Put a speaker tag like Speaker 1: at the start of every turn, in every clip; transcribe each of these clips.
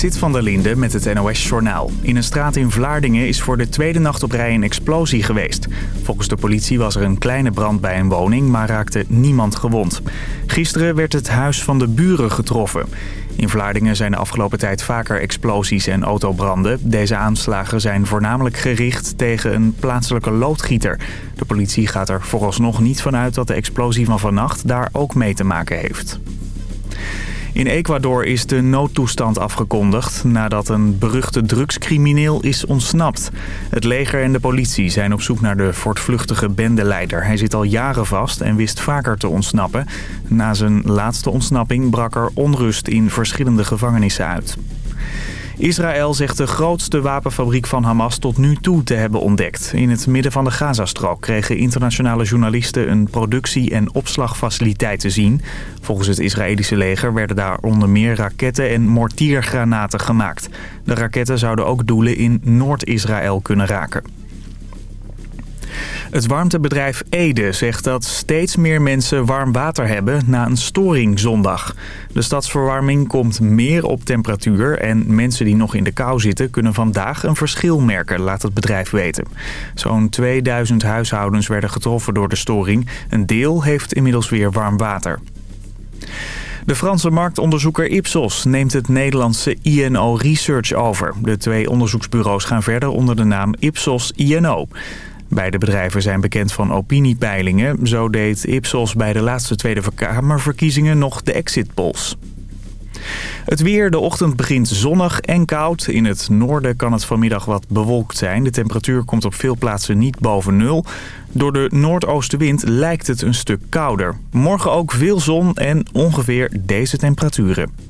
Speaker 1: Sit van der Linde met het NOS-journaal. In een straat in Vlaardingen is voor de tweede nacht op rij een explosie geweest. Volgens de politie was er een kleine brand bij een woning, maar raakte niemand gewond. Gisteren werd het huis van de buren getroffen. In Vlaardingen zijn de afgelopen tijd vaker explosies en autobranden. Deze aanslagen zijn voornamelijk gericht tegen een plaatselijke loodgieter. De politie gaat er vooralsnog niet vanuit dat de explosie van vannacht daar ook mee te maken heeft. In Ecuador is de noodtoestand afgekondigd nadat een beruchte drugscrimineel is ontsnapt. Het leger en de politie zijn op zoek naar de voortvluchtige bendeleider. Hij zit al jaren vast en wist vaker te ontsnappen. Na zijn laatste ontsnapping brak er onrust in verschillende gevangenissen uit. Israël zegt de grootste wapenfabriek van Hamas tot nu toe te hebben ontdekt. In het midden van de Gazastrook kregen internationale journalisten een productie- en opslagfaciliteit te zien. Volgens het Israëlische leger werden daar onder meer raketten en mortiergranaten gemaakt. De raketten zouden ook doelen in Noord-Israël kunnen raken. Het warmtebedrijf Ede zegt dat steeds meer mensen warm water hebben na een storing zondag. De stadsverwarming komt meer op temperatuur en mensen die nog in de kou zitten kunnen vandaag een verschil merken, laat het bedrijf weten. Zo'n 2000 huishoudens werden getroffen door de storing. Een deel heeft inmiddels weer warm water. De Franse marktonderzoeker Ipsos neemt het Nederlandse INO Research over. De twee onderzoeksbureaus gaan verder onder de naam Ipsos INO. Beide bedrijven zijn bekend van opiniepeilingen. Zo deed Ipsos bij de laatste Tweede Kamerverkiezingen nog de exit polls. Het weer, de ochtend begint zonnig en koud. In het noorden kan het vanmiddag wat bewolkt zijn. De temperatuur komt op veel plaatsen niet boven nul. Door de noordoostenwind lijkt het een stuk kouder. Morgen ook veel zon en ongeveer deze temperaturen.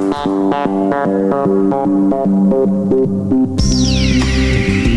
Speaker 2: Thank you.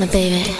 Speaker 2: Me, baby.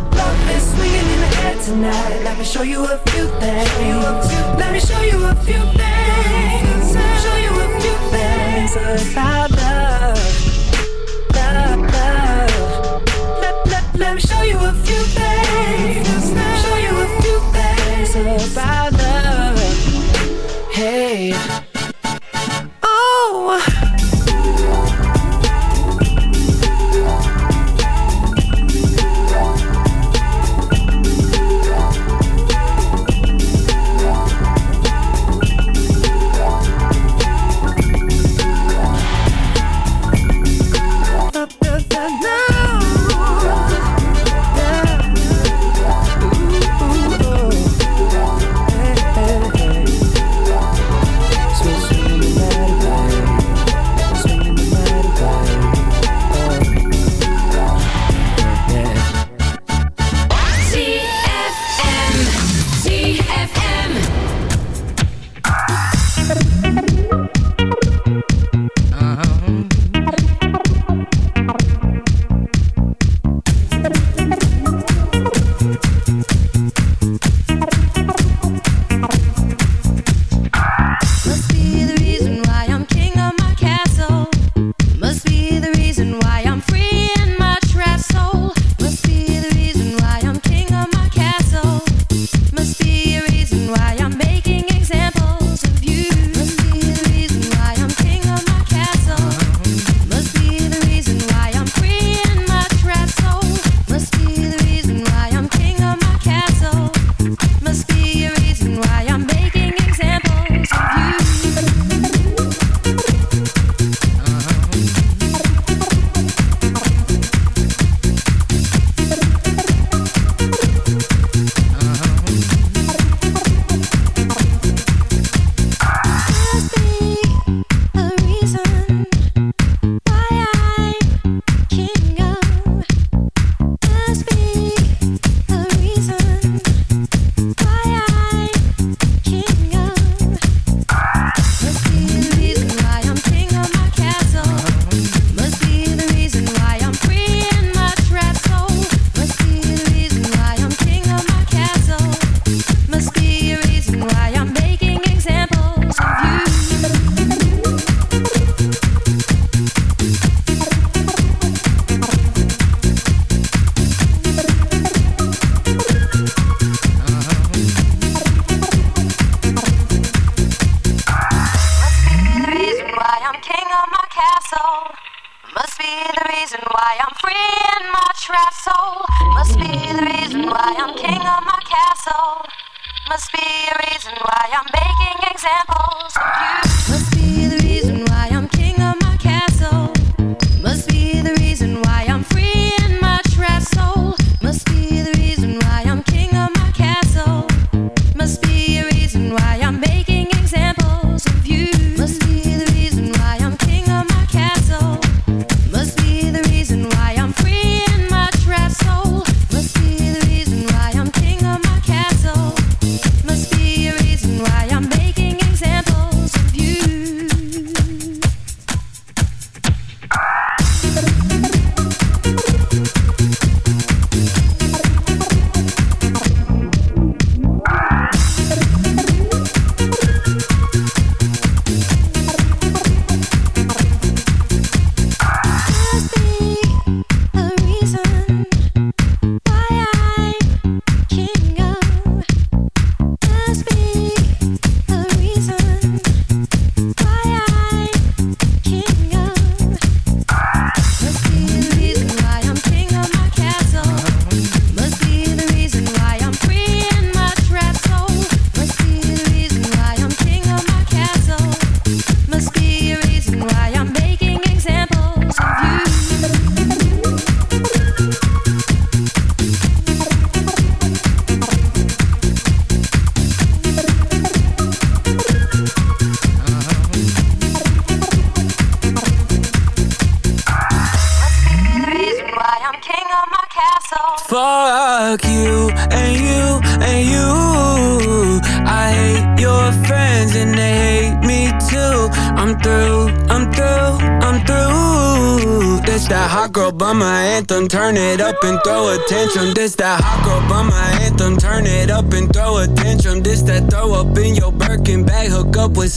Speaker 3: Love is swinging in the air tonight. Let me show you a few things. Let me show you a few things. Show you a few things about love. Love, love. Let, let, let me show you a few things. Show you a few things about love.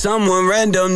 Speaker 4: Someone random.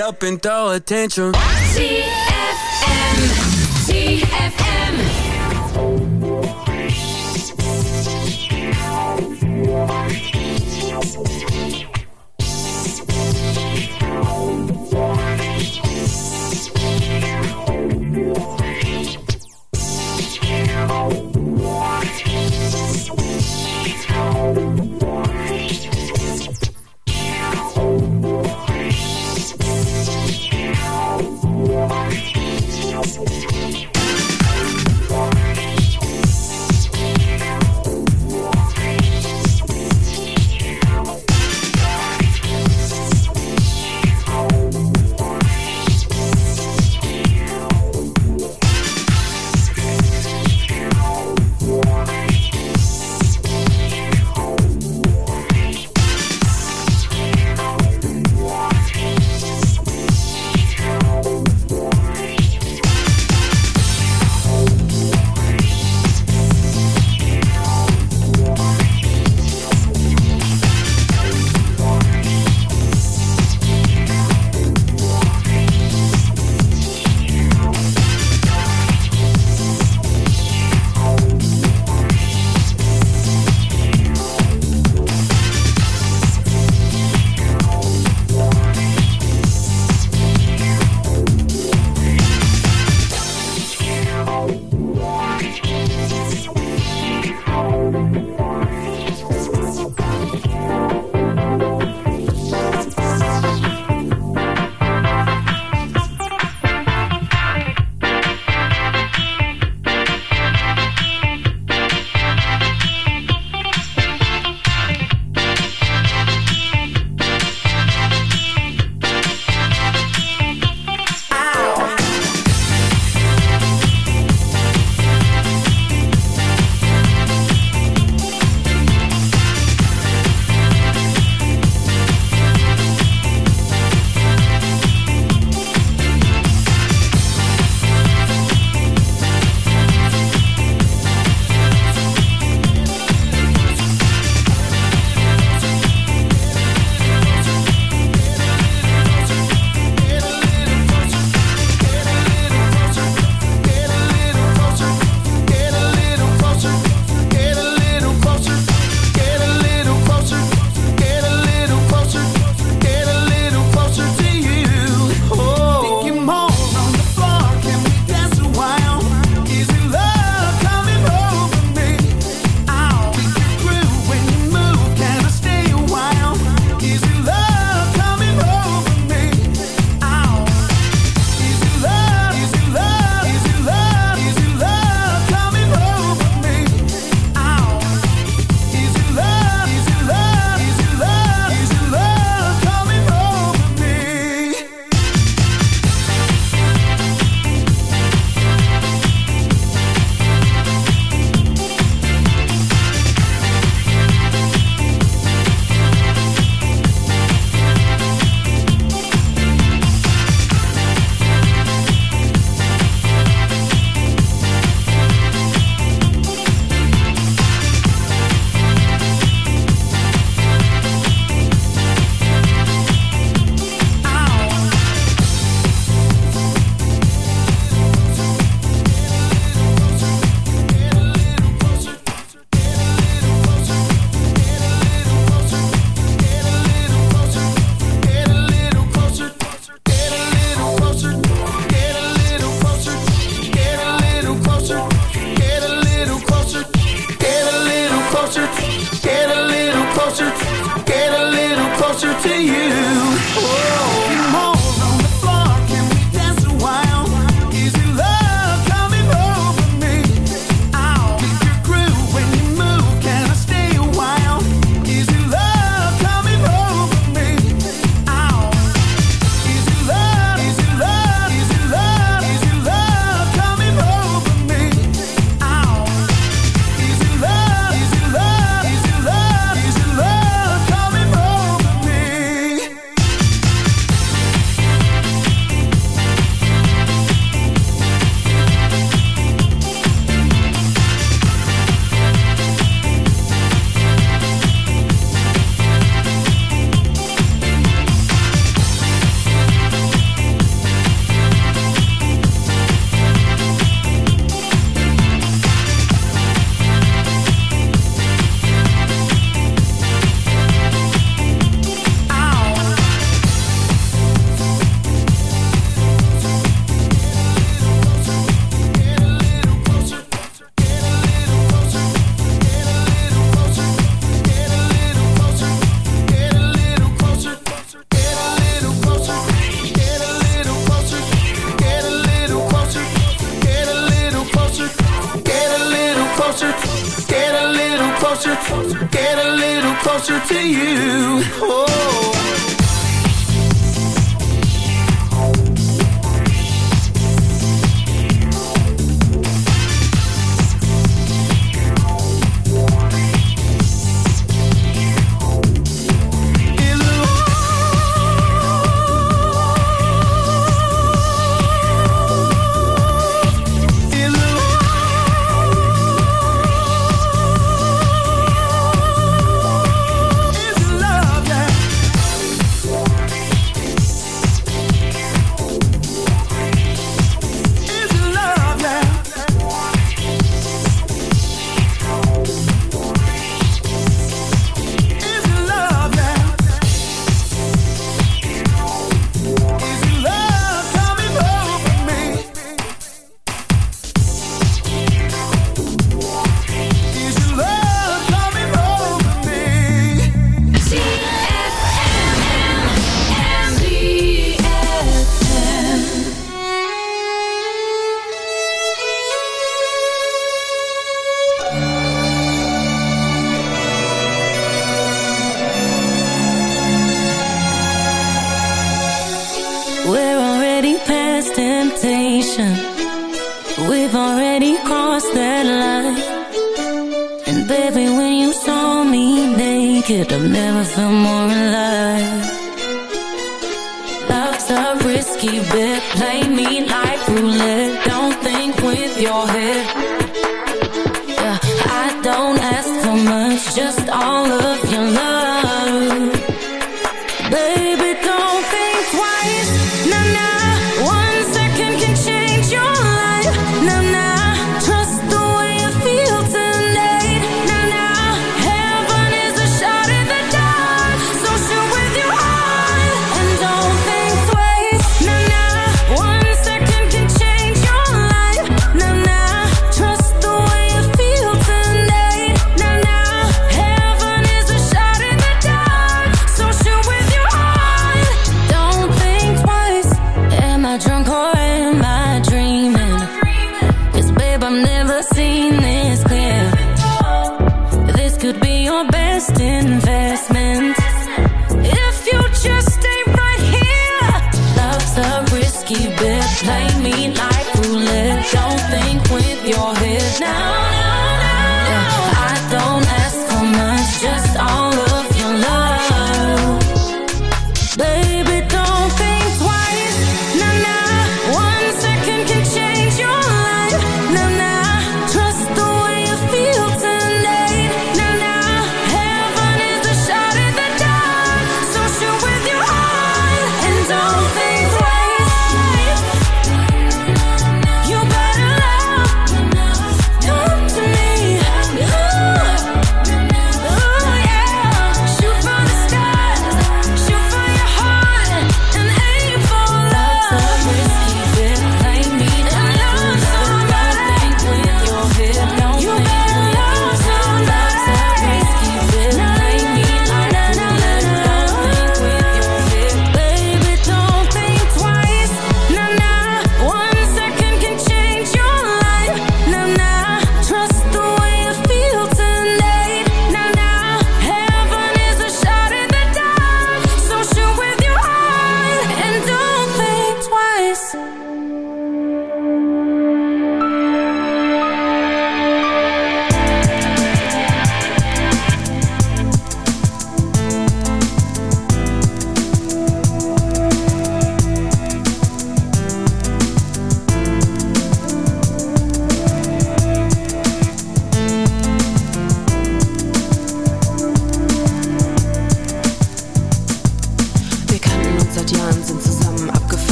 Speaker 4: up and throw.
Speaker 5: ZFM. ZFM.